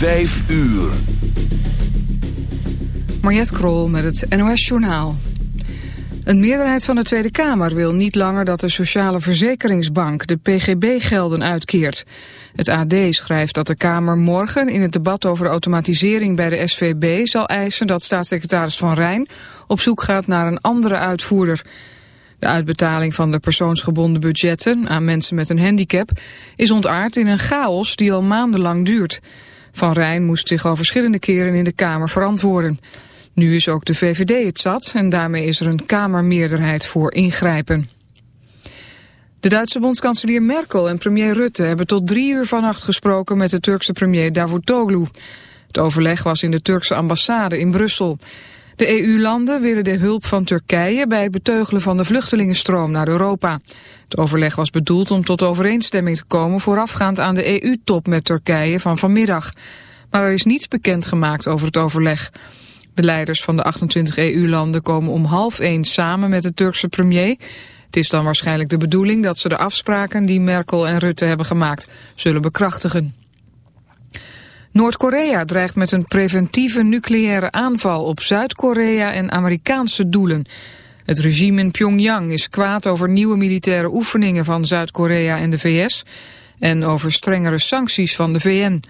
Vijf uur. Mariette Krol met het NOS Journaal. Een meerderheid van de Tweede Kamer wil niet langer dat de Sociale Verzekeringsbank de PGB-gelden uitkeert. Het AD schrijft dat de Kamer morgen in het debat over de automatisering bij de SVB zal eisen dat staatssecretaris Van Rijn op zoek gaat naar een andere uitvoerder. De uitbetaling van de persoonsgebonden budgetten aan mensen met een handicap is ontaard in een chaos die al maandenlang duurt. Van Rijn moest zich al verschillende keren in de Kamer verantwoorden. Nu is ook de VVD het zat en daarmee is er een Kamermeerderheid voor ingrijpen. De Duitse bondskanselier Merkel en premier Rutte hebben tot drie uur vannacht gesproken met de Turkse premier Davutoglu. Het overleg was in de Turkse ambassade in Brussel. De EU-landen willen de hulp van Turkije bij het beteugelen van de vluchtelingenstroom naar Europa. Het overleg was bedoeld om tot overeenstemming te komen voorafgaand aan de EU-top met Turkije van vanmiddag. Maar er is niets bekendgemaakt over het overleg. De leiders van de 28 EU-landen komen om half één samen met de Turkse premier. Het is dan waarschijnlijk de bedoeling dat ze de afspraken die Merkel en Rutte hebben gemaakt zullen bekrachtigen. Noord-Korea dreigt met een preventieve nucleaire aanval op Zuid-Korea en Amerikaanse doelen. Het regime in Pyongyang is kwaad over nieuwe militaire oefeningen van Zuid-Korea en de VS en over strengere sancties van de VN.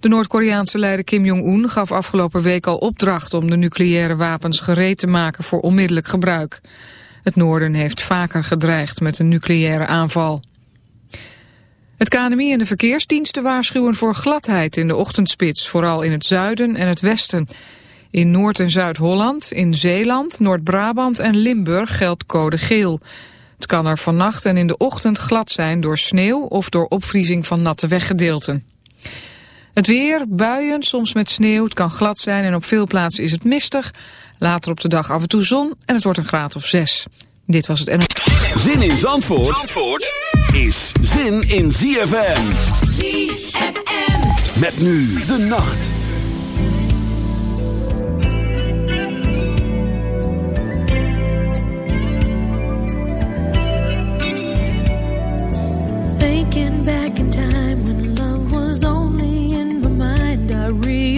De Noord-Koreaanse leider Kim Jong-un gaf afgelopen week al opdracht om de nucleaire wapens gereed te maken voor onmiddellijk gebruik. Het noorden heeft vaker gedreigd met een nucleaire aanval. Het KNMI en de verkeersdiensten waarschuwen voor gladheid in de ochtendspits, vooral in het zuiden en het westen. In Noord- en Zuid-Holland, in Zeeland, Noord-Brabant en Limburg geldt code geel. Het kan er vannacht en in de ochtend glad zijn door sneeuw of door opvriezing van natte weggedeelten. Het weer, buien, soms met sneeuw, het kan glad zijn en op veel plaatsen is het mistig. Later op de dag af en toe zon en het wordt een graad of zes. Dit was het en... Zin in Zandvoort, Zandvoort is zin in ZFM. ZFM. Met nu de nacht. Thinking back in time when love was only in my mind, I realized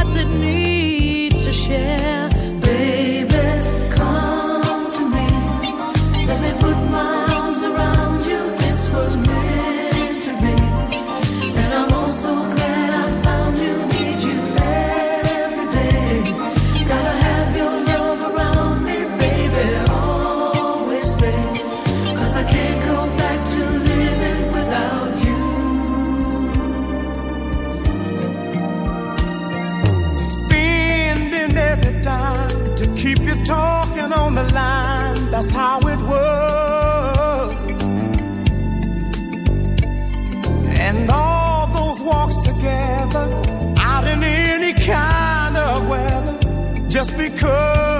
talking on the line. That's how it was. And all those walks together out in any kind of weather just because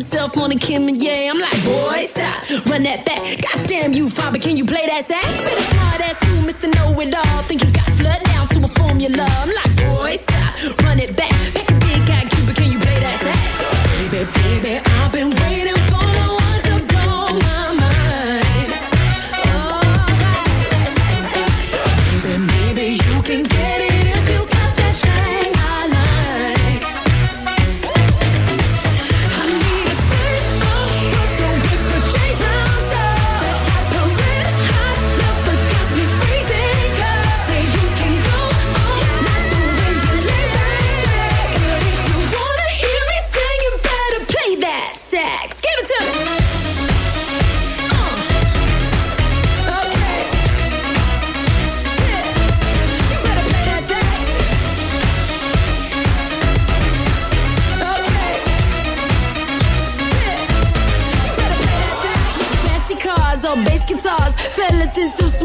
himself on a Kim and yeah. I'm like, boy, stop, run that back. Goddamn you, father, can you play that sax? Hard ass you, Mr. Know It All. Think you got flood down to a formula. I'm like, boy, stop, run it back. Pack a big guy, Cuba, can you play that sax? Baby, baby, I've been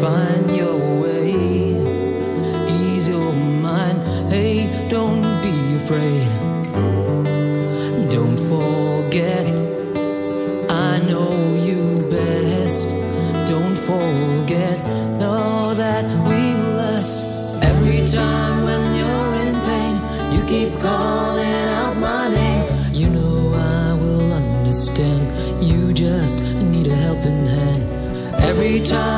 find your way. Ease your mind, hey, don't be afraid. Don't forget, I know you best. Don't forget, know that we last. Every time when you're in pain, you keep calling out my name. You know I will understand. You just need a helping hand. Every time.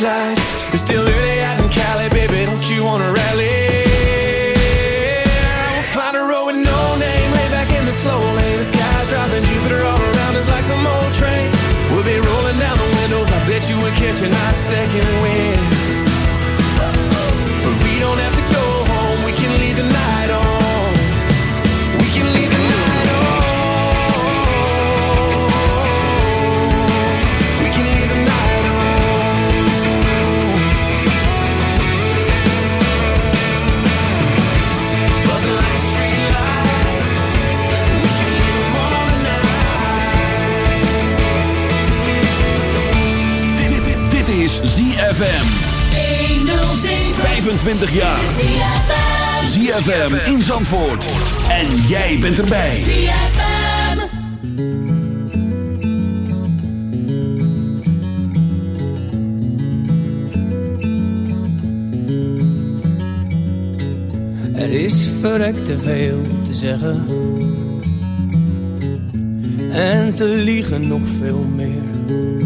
like a street light. It's still early out in Cali, baby. Don't you wanna rally? We'll find a road with no name, lay back in the slow lane. The sky's dropping, Jupiter all around us like some old train. We'll be rolling down the windows. I bet you would catch a nice second wind. ZFM. 25 jaar. ZFM in Zandvoort. En jij bent erbij. Er is verrekt te veel te zeggen. En te liegen nog veel meer.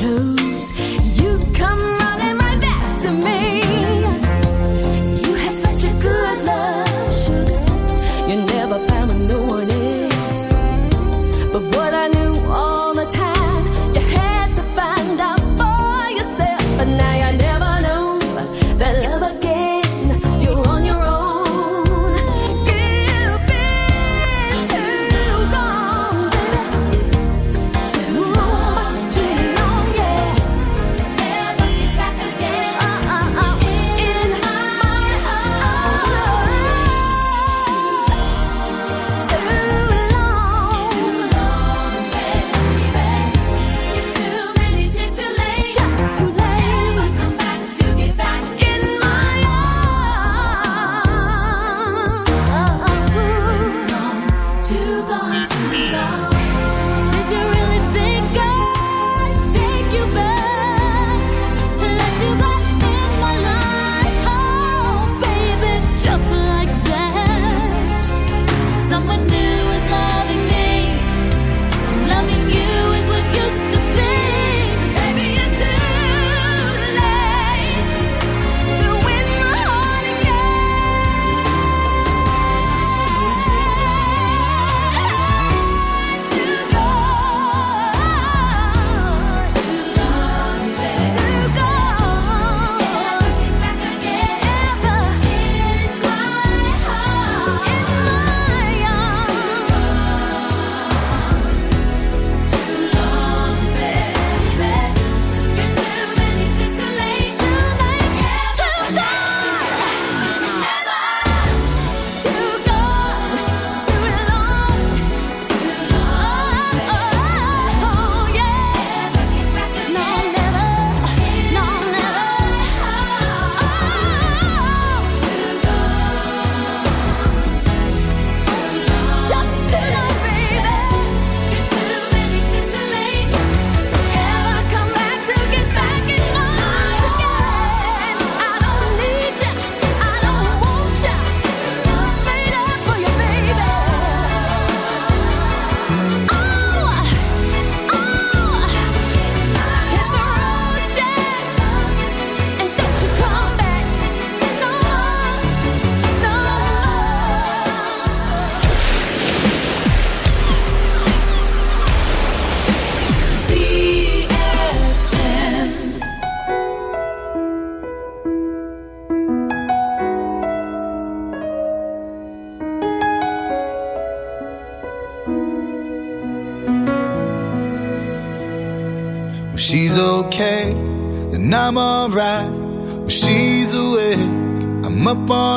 Chose.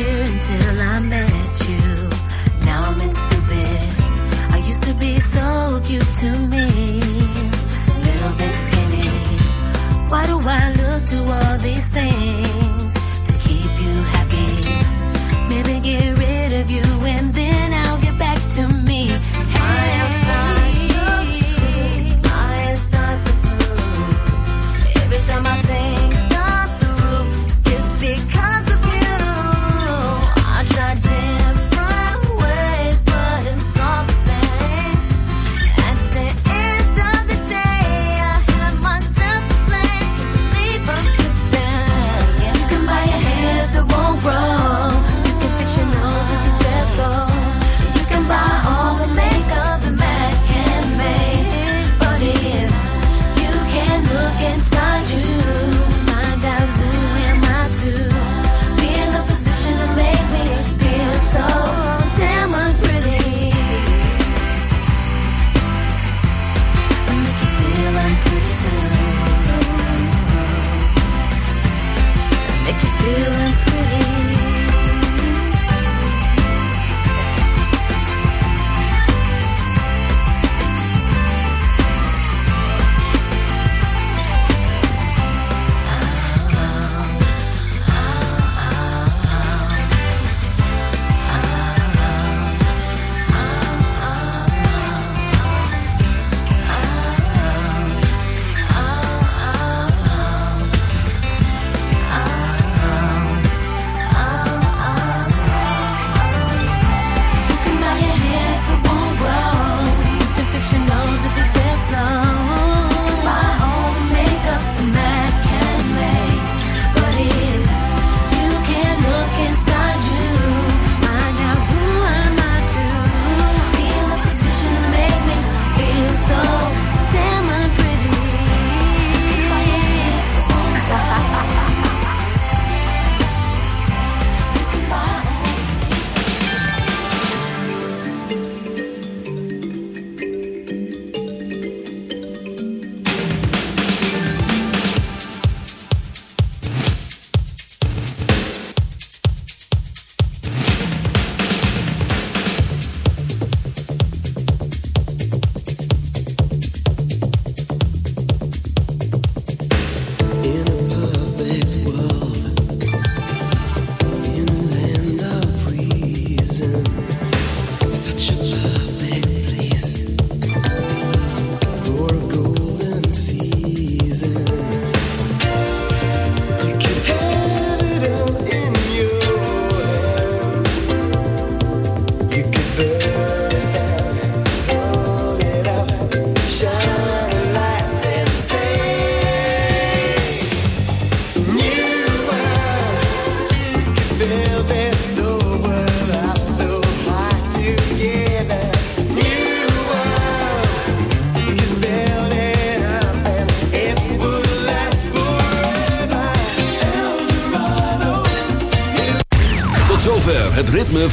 until I met you. Now I'm stupid. I used to be so cute to me. Just a little bit skinny. Why do I look to all these things? To keep you happy. Maybe get rid of you and then.